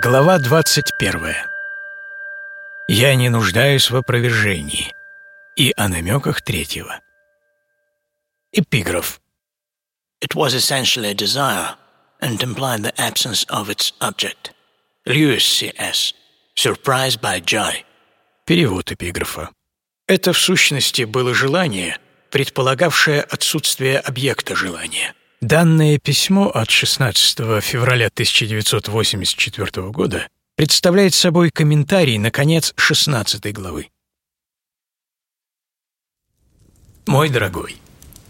Глава 21. Я не нуждаюсь в опровержении и о намеках третьего. Эпиграф. It was essentially desire and implied the absence of its object. Lewis C.S. Surprised by joy. Перевод эпиграфа. Это в сущности было желание, предполагавшее отсутствие объекта желания. Данное письмо от 16 февраля 1984 года представляет собой комментарий на конец 16 главы. Мой дорогой,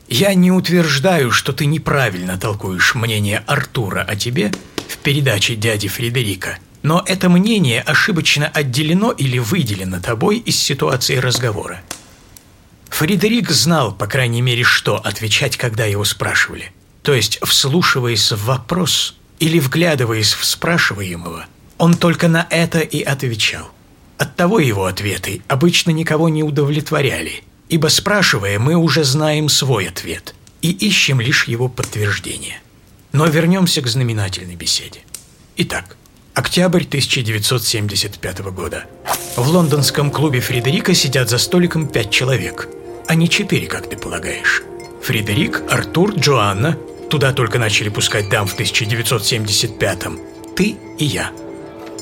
я не утверждаю, что ты неправильно толкуешь мнение Артура о тебе в передаче дяди Фредерика, но это мнение ошибочно отделено или выделено тобой из ситуации разговора. Фредерик знал, по крайней мере, что отвечать, когда его спрашивали – то есть вслушиваясь в вопрос или вглядываясь в спрашиваемого, он только на это и отвечал. Оттого его ответы обычно никого не удовлетворяли, ибо спрашивая, мы уже знаем свой ответ и ищем лишь его подтверждение. Но вернемся к знаменательной беседе. Итак, октябрь 1975 года. В лондонском клубе Фредерика сидят за столиком пять человек, а не четыре, как ты полагаешь. Фредерик, Артур, Джоанна, Туда только начали пускать дам в 1975-м. Ты и я.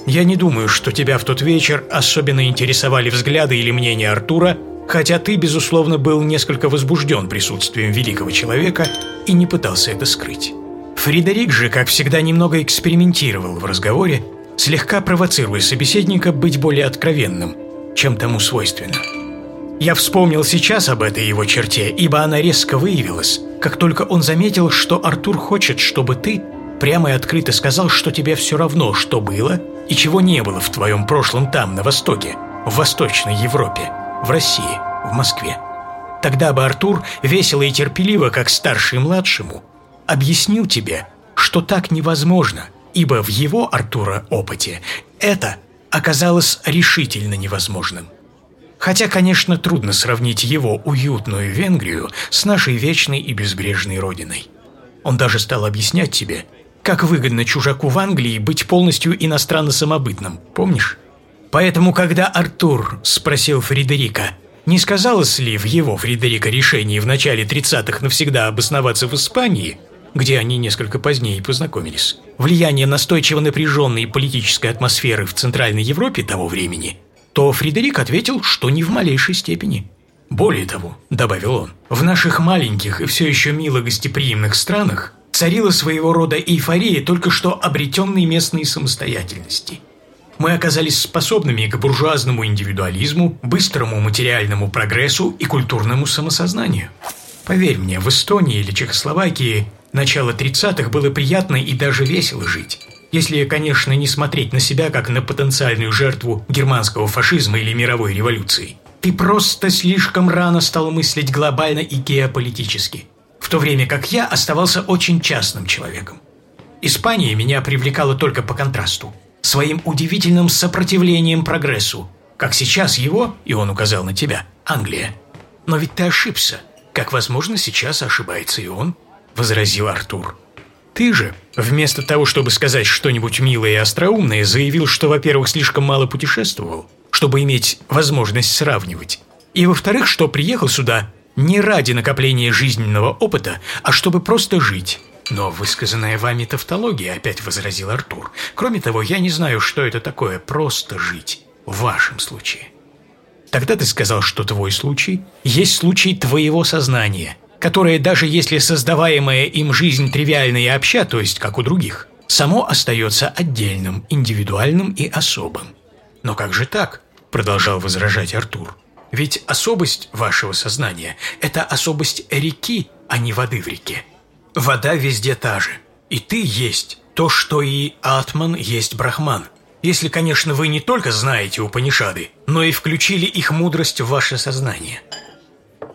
Я не думаю, что тебя в тот вечер особенно интересовали взгляды или мнение Артура, хотя ты, безусловно, был несколько возбужден присутствием великого человека и не пытался это скрыть. Фредерик же, как всегда, немного экспериментировал в разговоре, слегка провоцируя собеседника быть более откровенным, чем тому свойственно. Я вспомнил сейчас об этой его черте, ибо она резко выявилась, как только он заметил, что Артур хочет, чтобы ты прямо и открыто сказал, что тебе все равно, что было и чего не было в твоем прошлом там, на Востоке, в Восточной Европе, в России, в Москве. Тогда бы Артур, весело и терпеливо, как старший младшему, объяснил тебе, что так невозможно, ибо в его, Артура, опыте это оказалось решительно невозможным. Хотя, конечно, трудно сравнить его уютную Венгрию с нашей вечной и безбрежной родиной. Он даже стал объяснять себе, как выгодно чужаку в Англии быть полностью иностранно-самобытным, помнишь? Поэтому, когда Артур спросил Фредерика, не сказалось ли в его, Фредерика, решении в начале 30-х навсегда обосноваться в Испании, где они несколько позднее познакомились, влияние настойчиво напряженной политической атмосферы в Центральной Европе того времени – то Фредерик ответил, что не в малейшей степени. Более того, добавил он, в наших маленьких и все еще мило гостеприимных странах царила своего рода эйфория только что обретенной местной самостоятельности. Мы оказались способными к буржуазному индивидуализму, быстрому материальному прогрессу и культурному самосознанию. Поверь мне, в Эстонии или Чехословакии начало 30-х было приятно и даже весело жить. Если, конечно, не смотреть на себя как на потенциальную жертву германского фашизма или мировой революции. Ты просто слишком рано стал мыслить глобально и геополитически, в то время как я оставался очень частным человеком. Испания меня привлекала только по контрасту, своим удивительным сопротивлением прогрессу, как сейчас его, и он указал на тебя, Англия. Но ведь ты ошибся, как, возможно, сейчас ошибается и он, возразил Артур. Ты же, вместо того, чтобы сказать что-нибудь милое и остроумное, заявил, что, во-первых, слишком мало путешествовал, чтобы иметь возможность сравнивать, и, во-вторых, что приехал сюда не ради накопления жизненного опыта, а чтобы просто жить. Но высказанная вами тавтология, опять возразил Артур. Кроме того, я не знаю, что это такое «просто жить» в вашем случае. Тогда ты сказал, что твой случай есть случай твоего сознания – которое даже если создаваемая им жизнь тривиальна и обща, то есть как у других, само остается отдельным, индивидуальным и особым. Но как же так? Продолжал возражать Артур. Ведь особость вашего сознания – это особость реки, а не воды в реке. Вода везде та же. И ты есть то, что и Атман есть Брахман. Если, конечно, вы не только знаете Упанишады, но и включили их мудрость в ваше сознание –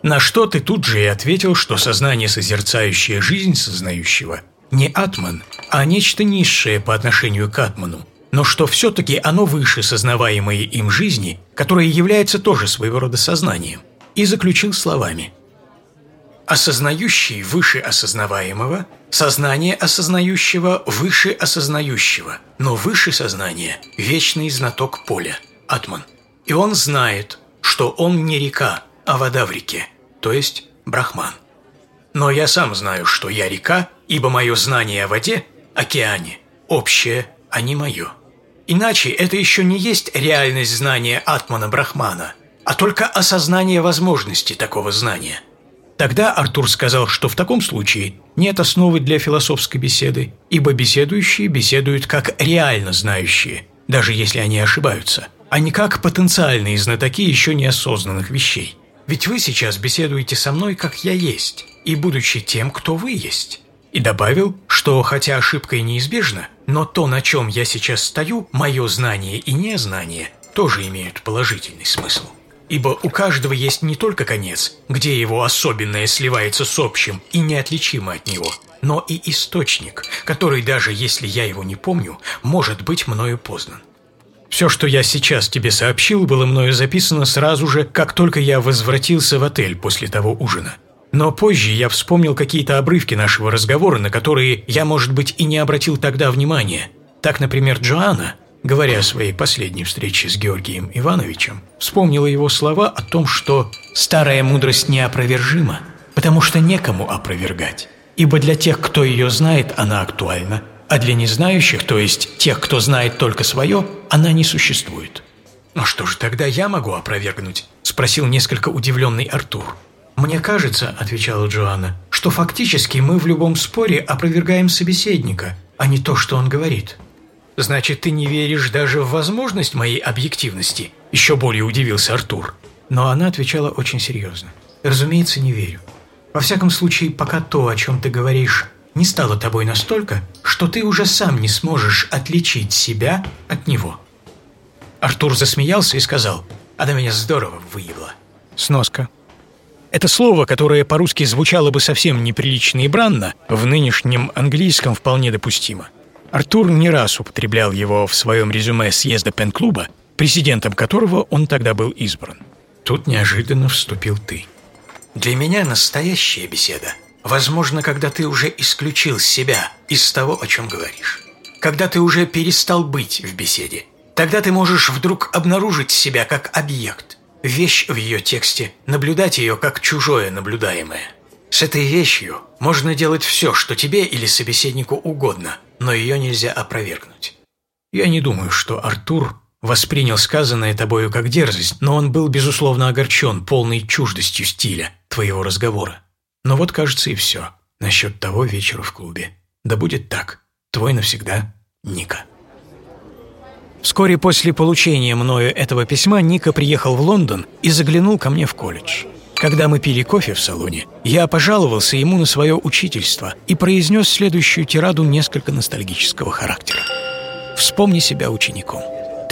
на что ты тут же и ответил, что сознание, созерцающее жизнь сознающего, не атман, а нечто низшее по отношению к атману, но что все-таки оно выше сознаваемой им жизни, которая является тоже своего рода сознанием, и заключил словами. Осознающий выше осознаваемого, сознание осознающего выше осознающего, но выше сознания – вечный знаток поля, атман. И он знает, что он не река, а вода в реке, то есть брахман. Но я сам знаю, что я река, ибо мое знание о воде, океане, общее, а не мое. Иначе это еще не есть реальность знания Атмана Брахмана, а только осознание возможности такого знания. Тогда Артур сказал, что в таком случае нет основы для философской беседы, ибо беседующие беседуют как реально знающие, даже если они ошибаются, а не как потенциальные знатоки еще неосознанных вещей. Ведь вы сейчас беседуете со мной, как я есть, и будучи тем, кто вы есть. И добавил, что хотя ошибка и неизбежна, но то, на чем я сейчас стою, мое знание и незнание, тоже имеют положительный смысл. Ибо у каждого есть не только конец, где его особенное сливается с общим и неотличимо от него, но и источник, который даже если я его не помню, может быть мною познан. Все, что я сейчас тебе сообщил, было мною записано сразу же, как только я возвратился в отель после того ужина. Но позже я вспомнил какие-то обрывки нашего разговора, на которые я, может быть, и не обратил тогда внимания. Так, например, Джоанна, говоря о своей последней встрече с Георгием Ивановичем, вспомнила его слова о том, что «старая мудрость неопровержима, потому что некому опровергать, ибо для тех, кто ее знает, она актуальна, а для незнающих, то есть тех, кто знает только свое, она не существует. «Но что же тогда я могу опровергнуть?» – спросил несколько удивленный Артур. «Мне кажется, – отвечала Джоанна, – что фактически мы в любом споре опровергаем собеседника, а не то, что он говорит». «Значит, ты не веришь даже в возможность моей объективности?» – еще более удивился Артур. Но она отвечала очень серьезно. «Разумеется, не верю. Во всяком случае, пока то, о чем ты говоришь, не стало тобой настолько, что ты уже сам не сможешь отличить себя от него. Артур засмеялся и сказал, «Она меня здорово выебла». Сноска. Это слово, которое по-русски звучало бы совсем неприлично и бранно, в нынешнем английском вполне допустимо. Артур не раз употреблял его в своем резюме съезда пен-клуба, президентом которого он тогда был избран. Тут неожиданно вступил ты. Для меня настоящая беседа Возможно, когда ты уже исключил себя из того, о чем говоришь. Когда ты уже перестал быть в беседе. Тогда ты можешь вдруг обнаружить себя как объект, вещь в ее тексте, наблюдать ее как чужое наблюдаемое. С этой вещью можно делать все, что тебе или собеседнику угодно, но ее нельзя опровергнуть. Я не думаю, что Артур воспринял сказанное тобою как дерзость, но он был, безусловно, огорчен полной чуждостью стиля твоего разговора. Но вот, кажется, и все насчет того вечера в клубе. Да будет так. Твой навсегда, Ника. Вскоре после получения мною этого письма Ника приехал в Лондон и заглянул ко мне в колледж. Когда мы пили кофе в салоне, я пожаловался ему на свое учительство и произнес следующую тираду несколько ностальгического характера. «Вспомни себя учеником.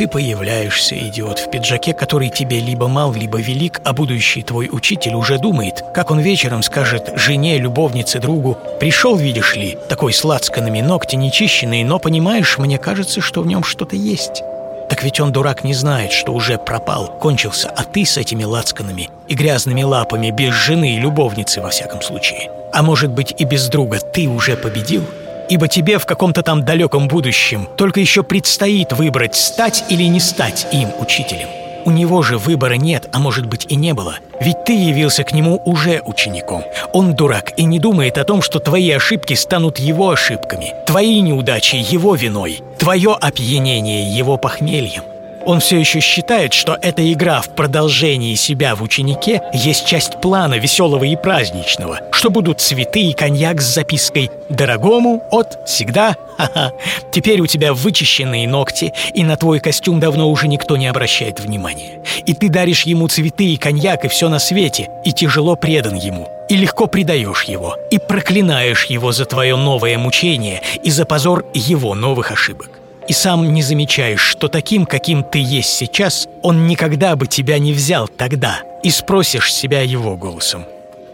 Ты появляешься, идиот, в пиджаке, который тебе либо мал, либо велик, а будущий твой учитель уже думает, как он вечером скажет жене, любовнице, другу «Пришел, видишь ли, такой с лацканами, ногти нечищенные, но, понимаешь, мне кажется, что в нем что-то есть». Так ведь он, дурак, не знает, что уже пропал, кончился, а ты с этими лацканами и грязными лапами, без жены и любовницы, во всяком случае. А может быть и без друга ты уже победил?» Ибо тебе в каком-то там далеком будущем только еще предстоит выбрать, стать или не стать им учителем. У него же выбора нет, а может быть и не было. Ведь ты явился к нему уже учеником. Он дурак и не думает о том, что твои ошибки станут его ошибками, твои неудачи его виной, твое опьянение его похмельем. Он все еще считает, что эта игра в продолжении себя в ученике есть часть плана веселого и праздничного, что будут цветы и коньяк с запиской «Дорогому от всегда ха-ха». Теперь у тебя вычищенные ногти, и на твой костюм давно уже никто не обращает внимания. И ты даришь ему цветы и коньяк и все на свете, и тяжело предан ему и легко предаешь его, и проклинаешь его за твое новое мучение и за позор его новых ошибок и сам не замечаешь, что таким, каким ты есть сейчас, он никогда бы тебя не взял тогда, и спросишь себя его голосом.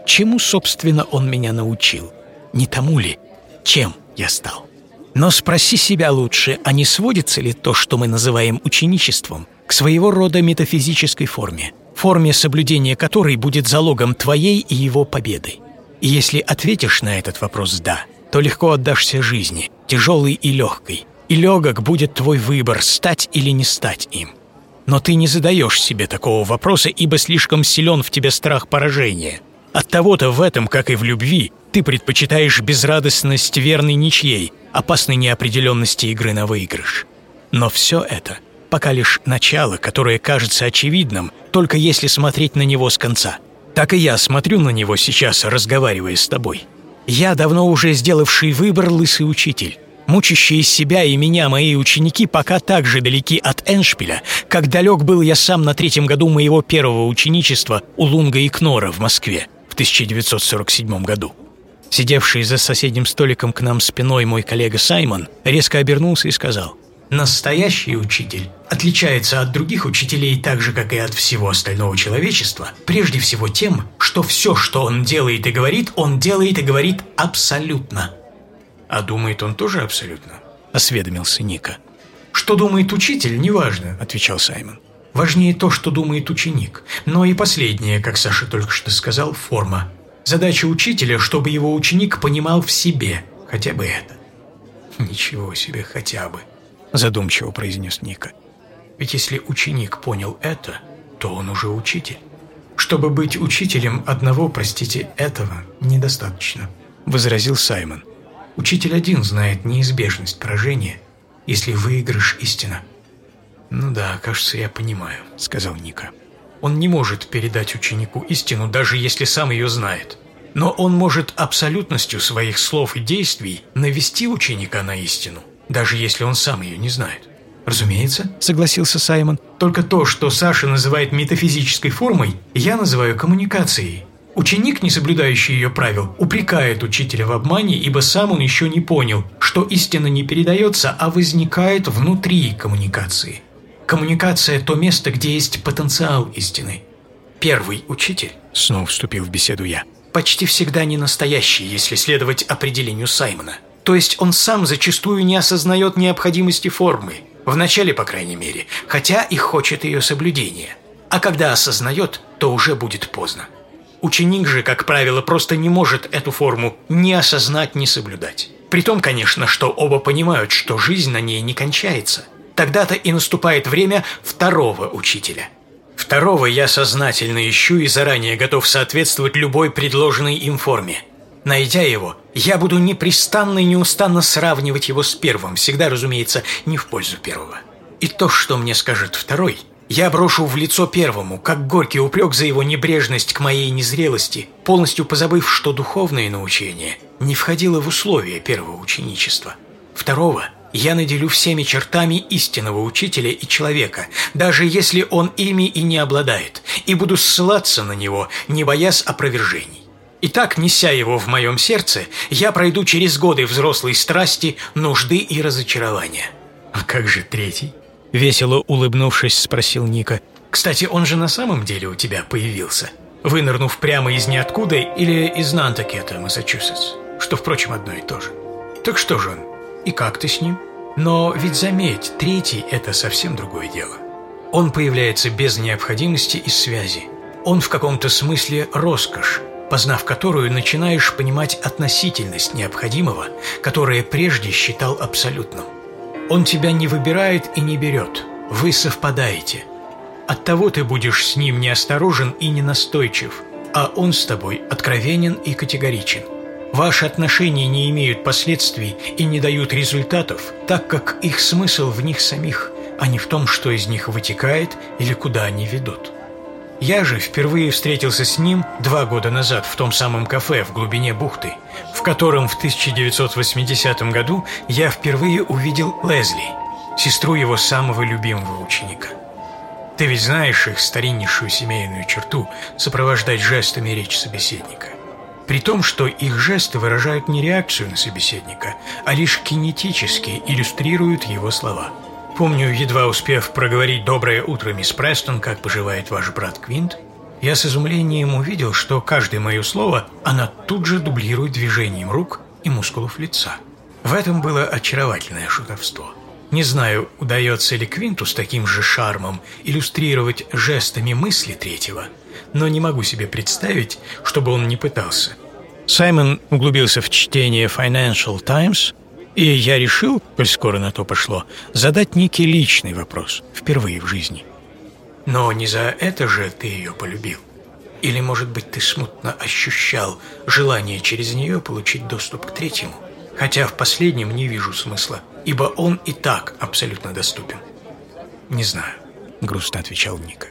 Чему, собственно, он меня научил? Не тому ли, чем я стал? Но спроси себя лучше, а не сводится ли то, что мы называем ученичеством, к своего рода метафизической форме, форме соблюдения которой будет залогом твоей и его победы? И если ответишь на этот вопрос «да», то легко отдашься жизни, тяжелой и легкой. И легок будет твой выбор, стать или не стать им. Но ты не задаешь себе такого вопроса, ибо слишком силен в тебе страх поражения. От того-то в этом, как и в любви, ты предпочитаешь безрадостность верной ничьей, опасной неопределенности игры на выигрыш. Но все это пока лишь начало, которое кажется очевидным, только если смотреть на него с конца. Так и я смотрю на него сейчас, разговаривая с тобой. Я давно уже сделавший выбор лысый учитель. Мучащие себя и меня мои ученики пока так же далеки от Эншпиля, как далек был я сам на третьем году моего первого ученичества у Лунга и Кнора в Москве в 1947 году. Сидевший за соседним столиком к нам спиной мой коллега Саймон резко обернулся и сказал «Настоящий учитель отличается от других учителей так же, как и от всего остального человечества, прежде всего тем, что все, что он делает и говорит, он делает и говорит абсолютно». «А думает он тоже абсолютно?» – осведомился Ника. «Что думает учитель, неважно», – отвечал Саймон. «Важнее то, что думает ученик. Но и последнее, как Саша только что сказал, форма. Задача учителя, чтобы его ученик понимал в себе хотя бы это». «Ничего себе, хотя бы», – задумчиво произнес Ника. «Ведь если ученик понял это, то он уже учитель. Чтобы быть учителем одного, простите, этого недостаточно», – возразил Саймон. Учитель один знает неизбежность поражения, если выигрыш истина. «Ну да, кажется, я понимаю», — сказал Ника. «Он не может передать ученику истину, даже если сам ее знает. Но он может абсолютностью своих слов и действий навести ученика на истину, даже если он сам ее не знает». «Разумеется», — согласился Саймон. «Только то, что Саша называет метафизической формой, я называю коммуникацией. Ученик, не соблюдающий ее правил, упрекает учителя в обмане, ибо сам он еще не понял, что истина не передается, а возникает внутри коммуникации. Коммуникация – то место, где есть потенциал истины. Первый учитель, снова вступил в беседу я, почти всегда не настоящий, если следовать определению Саймона. То есть он сам зачастую не осознает необходимости формы, в начале, по крайней мере, хотя и хочет ее соблюдения. А когда осознает, то уже будет поздно. Ученик же, как правило, просто не может эту форму ни осознать, ни соблюдать. При том, конечно, что оба понимают, что жизнь на ней не кончается. Тогда-то и наступает время второго учителя. Второго я сознательно ищу и заранее готов соответствовать любой предложенной им форме. Найдя его, я буду непрестанно и неустанно сравнивать его с первым, всегда, разумеется, не в пользу первого. И то, что мне скажет второй – я брошу в лицо первому, как горький упрек за его небрежность к моей незрелости, полностью позабыв, что духовное научение не входило в условия первого ученичества. Второго я наделю всеми чертами истинного учителя и человека, даже если он ими и не обладает, и буду ссылаться на него, не боясь опровержений. Итак, неся его в моем сердце, я пройду через годы взрослой страсти, нужды и разочарования. А как же третий? Весело улыбнувшись, спросил Ника. «Кстати, он же на самом деле у тебя появился? Вынырнув прямо из ниоткуда или из Нантакета, Массачусетс? Что, впрочем, одно и то же. Так что же он? И как ты с ним? Но ведь заметь, третий – это совсем другое дело. Он появляется без необходимости и связи. Он в каком-то смысле роскошь, познав которую начинаешь понимать относительность необходимого, которое прежде считал абсолютным. Он тебя не выбирает и не берет. Вы совпадаете. Оттого ты будешь с ним неосторожен и ненастойчив, а он с тобой откровенен и категоричен. Ваши отношения не имеют последствий и не дают результатов, так как их смысл в них самих, а не в том, что из них вытекает или куда они ведут. Я же впервые встретился с ним два года назад в том самом кафе в глубине бухты, в котором в 1980 году я впервые увидел Лезли, сестру его самого любимого ученика. Ты ведь знаешь их стариннейшую семейную черту сопровождать жестами речь собеседника. При том, что их жесты выражают не реакцию на собеседника, а лишь кинетически иллюстрируют его слова – Помню, едва успев проговорить «Доброе утро, мисс Престон, как поживает ваш брат Квинт?», я с изумлением увидел, что каждое мое слово она тут же дублирует движением рук и мускулов лица. В этом было очаровательное шутовство. Не знаю, удается ли Квинту с таким же шармом иллюстрировать жестами мысли третьего, но не могу себе представить, чтобы он не пытался. Саймон углубился в чтение Financial Times, и я решил, коль скоро на то пошло, задать некий личный вопрос, впервые в жизни. Но не за это же ты ее полюбил? Или, может быть, ты смутно ощущал желание через нее получить доступ к третьему? Хотя в последнем не вижу смысла, ибо он и так абсолютно доступен. «Не знаю», — грустно отвечал Ника.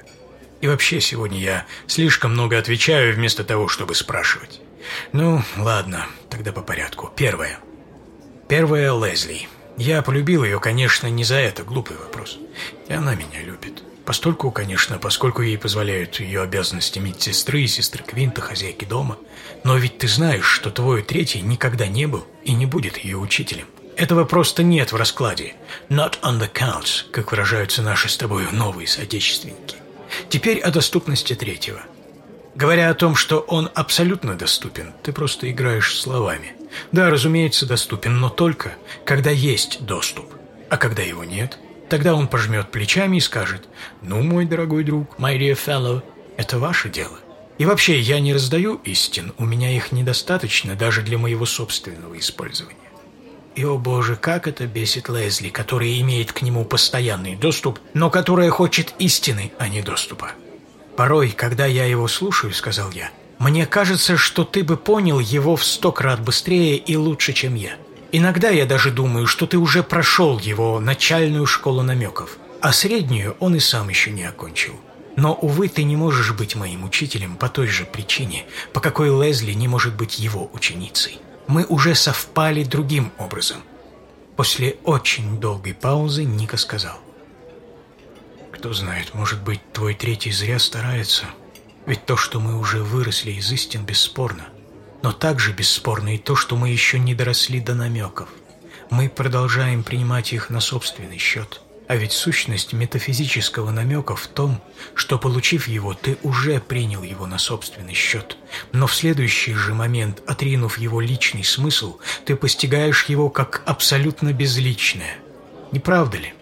«И вообще сегодня я слишком много отвечаю вместо того, чтобы спрашивать. Ну, ладно, тогда по порядку. Первое. Первое — Лезли. Я полюбил ее, конечно, не за это, глупый вопрос. И она меня любит. Постольку, конечно, поскольку ей позволяют ее обязанности медсестры и сестры Квинта, хозяйки дома. Но ведь ты знаешь, что твой третий никогда не был и не будет ее учителем. Этого просто нет в раскладе. Not on the cards, как выражаются наши с тобой новые соотечественники. Теперь о доступности третьего. Говоря о том, что он абсолютно доступен, ты просто играешь словами. Да, разумеется, доступен, но только, когда есть доступ. А когда его нет – Тогда он пожмет плечами и скажет, «Ну, мой дорогой друг, my dear fellow, это ваше дело. И вообще, я не раздаю истин, у меня их недостаточно даже для моего собственного использования». И, о боже, как это бесит Лезли, которая имеет к нему постоянный доступ, но которая хочет истины, а не доступа. «Порой, когда я его слушаю, — сказал я, — мне кажется, что ты бы понял его в сто крат быстрее и лучше, чем я». Иногда я даже думаю, что ты уже прошел его начальную школу намеков, а среднюю он и сам еще не окончил. Но, увы, ты не можешь быть моим учителем по той же причине, по какой Лезли не может быть его ученицей. Мы уже совпали другим образом. После очень долгой паузы Ника сказал. «Кто знает, может быть, твой третий зря старается. Ведь то, что мы уже выросли из истин, бесспорно. Но также бесспорно и то, что мы еще не доросли до намеков. Мы продолжаем принимать их на собственный счет. А ведь сущность метафизического намека в том, что, получив его, ты уже принял его на собственный счет. Но в следующий же момент, отринув его личный смысл, ты постигаешь его как абсолютно безличное. Не правда ли?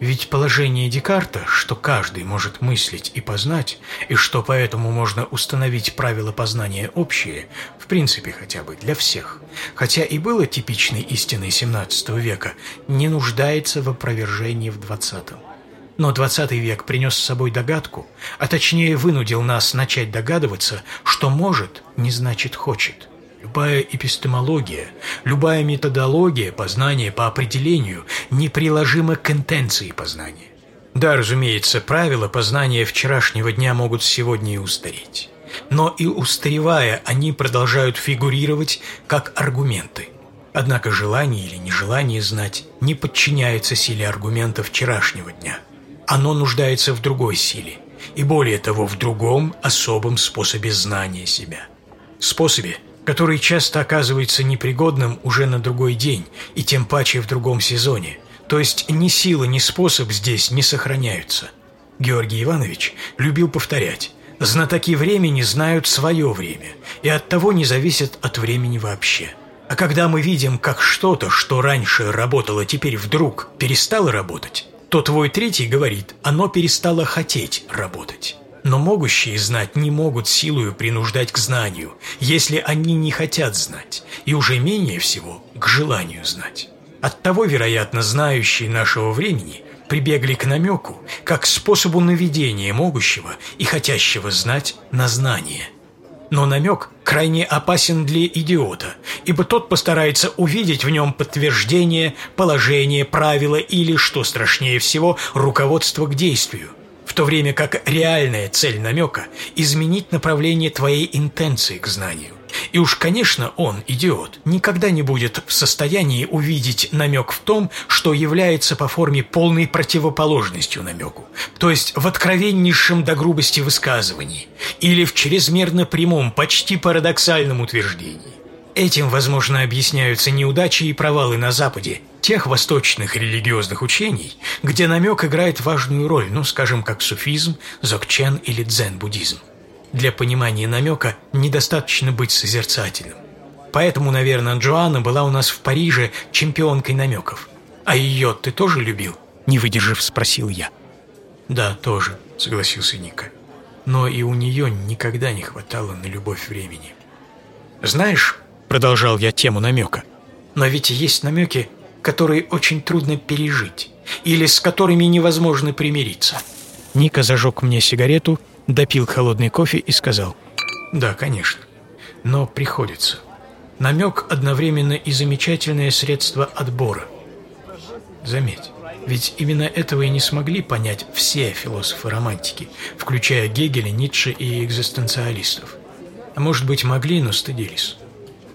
Ведь положение Декарта, что каждый может мыслить и познать, и что поэтому можно установить правила познания общие, в принципе хотя бы для всех, хотя и было типичной истиной XVII века, не нуждается в опровержении в XX. Но XX век принес с собой догадку, а точнее вынудил нас начать догадываться, что может, не значит хочет – Любая эпистемология, любая методология познания по определению неприложима к интенции познания. Да, разумеется, правила познания вчерашнего дня могут сегодня и устареть. Но и устаревая, они продолжают фигурировать как аргументы. Однако желание или нежелание знать не подчиняется силе аргумента вчерашнего дня. Оно нуждается в другой силе, и более того, в другом особом способе знания себя. Способе – который часто оказывается непригодным уже на другой день и тем паче в другом сезоне. То есть ни сила, ни способ здесь не сохраняются. Георгий Иванович любил повторять «Знатоки времени знают свое время и от того не зависят от времени вообще». А когда мы видим, как что-то, что раньше работало, теперь вдруг перестало работать, то твой третий говорит, оно перестало хотеть работать. Но могущие знать не могут силою принуждать к знанию, если они не хотят знать, и уже менее всего к желанию знать. Оттого, вероятно, знающие нашего времени прибегли к намеку, как к способу наведения могущего и хотящего знать на знание. Но намек крайне опасен для идиота, ибо тот постарается увидеть в нем подтверждение, положение, правила или, что страшнее всего, руководство к действию то время как реальная цель намека – изменить направление твоей интенции к знанию. И уж, конечно, он, идиот, никогда не будет в состоянии увидеть намек в том, что является по форме полной противоположностью намеку, то есть в откровеннейшем до грубости высказывании или в чрезмерно прямом, почти парадоксальном утверждении. Этим, возможно, объясняются неудачи и провалы на Западе тех восточных религиозных учений, где намек играет важную роль, ну, скажем, как суфизм, зокчен или дзен-буддизм. Для понимания намека недостаточно быть созерцательным. Поэтому, наверное, Джоанна была у нас в Париже чемпионкой намеков. А ее ты тоже любил? Не выдержав, спросил я. Да, тоже, согласился Ника. Но и у нее никогда не хватало на любовь времени. Знаешь, продолжал я тему намека. Но ведь есть намеки, которые очень трудно пережить или с которыми невозможно примириться. Ника зажег мне сигарету, допил холодный кофе и сказал. Да, конечно, но приходится. Намек одновременно и замечательное средство отбора. Заметь, ведь именно этого и не смогли понять все философы романтики, включая Гегеля, Ницше и экзистенциалистов. А может быть, могли, но стыдились.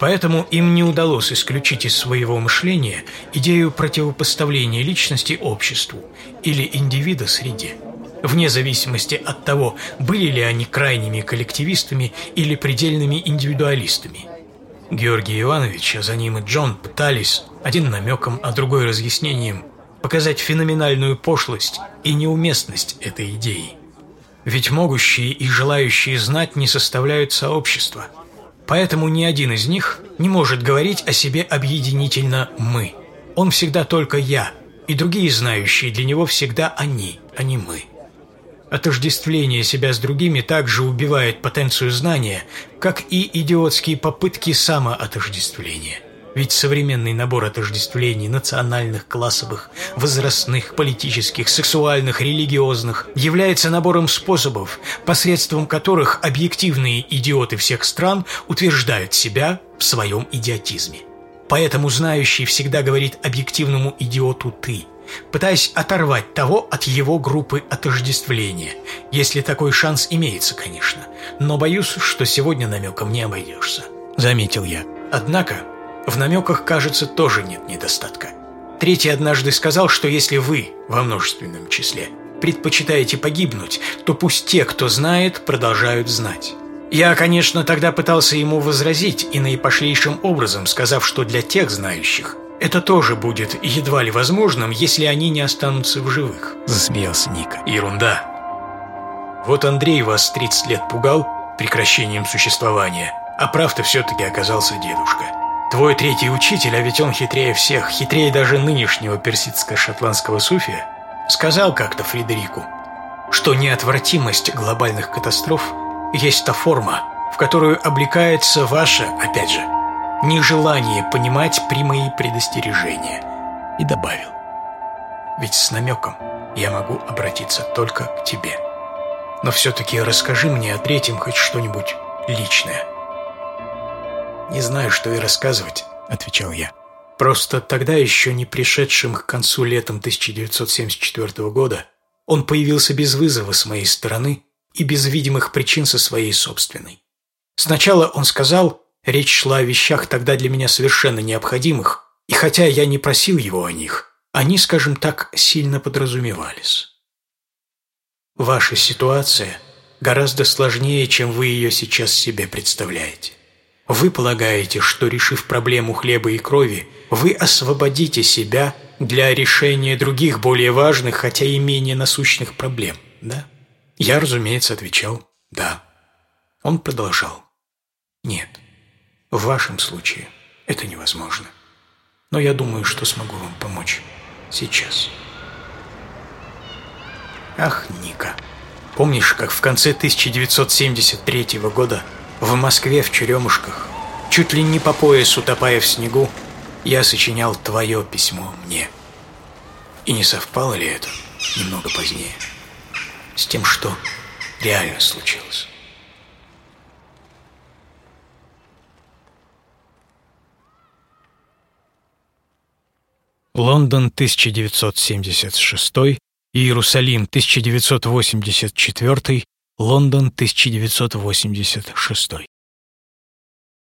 Поэтому им не удалось исключить из своего мышления идею противопоставления личности обществу или индивида среде, вне зависимости от того, были ли они крайними коллективистами или предельными индивидуалистами. Георгий Иванович, а за ним и Джон пытались, один намеком, а другой разъяснением, показать феноменальную пошлость и неуместность этой идеи. Ведь могущие и желающие знать не составляют сообщества – Поэтому ни один из них не может говорить о себе объединительно «мы». Он всегда только «я», и другие знающие для него всегда они, а не мы. Отождествление себя с другими также убивает потенцию знания, как и идиотские попытки самоотождествления – ведь современный набор отождествлений национальных, классовых, возрастных, политических, сексуальных, религиозных является набором способов, посредством которых объективные идиоты всех стран утверждают себя в своем идиотизме. Поэтому знающий всегда говорит объективному идиоту «ты», пытаясь оторвать того от его группы отождествления, если такой шанс имеется, конечно. Но боюсь, что сегодня намеком не обойдешься, заметил я. Однако в намеках, кажется, тоже нет недостатка. Третий однажды сказал, что если вы, во множественном числе, предпочитаете погибнуть, то пусть те, кто знает, продолжают знать. Я, конечно, тогда пытался ему возразить и наипошлейшим образом, сказав, что для тех знающих это тоже будет едва ли возможным, если они не останутся в живых. Засмеялся Ника. Ерунда. Вот Андрей вас 30 лет пугал прекращением существования, а прав-то все-таки оказался дедушка. Твой третий учитель, а ведь он хитрее всех, хитрее даже нынешнего персидско-шотландского суфия, сказал как-то Фредерику, что неотвратимость глобальных катастроф есть та форма, в которую облекается ваше, опять же, нежелание понимать прямые предостережения. И добавил, ведь с намеком я могу обратиться только к тебе. Но все-таки расскажи мне о третьем хоть что-нибудь личное. «Не знаю, что и рассказывать», — отвечал я. Просто тогда, еще не пришедшим к концу летом 1974 года, он появился без вызова с моей стороны и без видимых причин со своей собственной. Сначала он сказал, речь шла о вещах тогда для меня совершенно необходимых, и хотя я не просил его о них, они, скажем так, сильно подразумевались. Ваша ситуация гораздо сложнее, чем вы ее сейчас себе представляете. Вы полагаете, что, решив проблему хлеба и крови, вы освободите себя для решения других более важных, хотя и менее насущных проблем, да? Я, разумеется, отвечал «да». Он продолжал «нет, в вашем случае это невозможно, но я думаю, что смогу вам помочь сейчас». Ах, Ника, помнишь, как в конце 1973 года в Москве в черемушках, чуть ли не по пояс утопая в снегу, я сочинял твое письмо мне. И не совпало ли это немного позднее с тем, что реально случилось? Лондон 1976, Иерусалим 1984, Лондон 1986